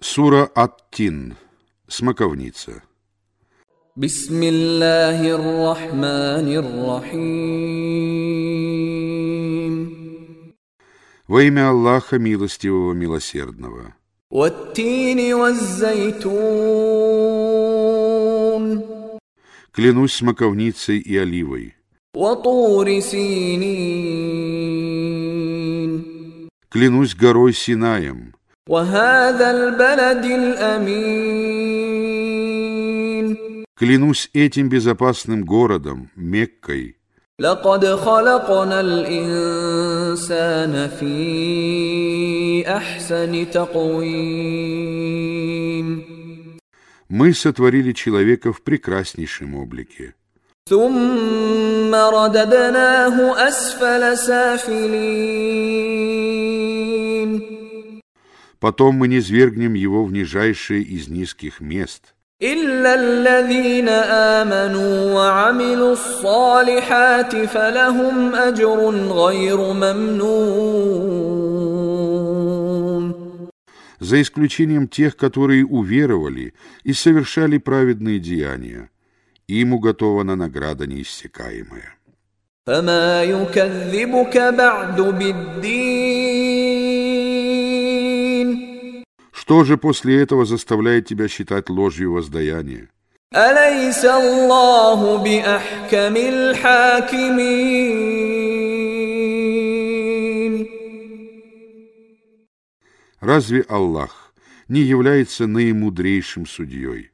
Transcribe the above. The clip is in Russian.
Сура Ат-Тин. Смоковница. Бисмиллахир-рахманир-рахим. Во имя Аллаха Милостивого Милосердного. Клянусь смоковницей и оливой. Клянусь горой Синаем. وهذا البلد الأمين Клянусь этим безопасным городом, Меккой. لقد خلقنا الإنسان في أحسن تقويم Мы сотворили человека в прекраснейшем облике. ثم رددناه أسفل سافلين Потом мы низвергнем его в нижайшее из низких мест. إلا الذين آمنوا وعملوا الصالحات فلهم أجر غير ممنون За исключением тех, которые уверовали и совершали праведные деяния. Им уготована награда неиссякаемая. فما يكذبك بعد بالدين Что же после этого заставляет тебя считать ложью воздаяние? Разве Аллах не является наимудрейшим судьей?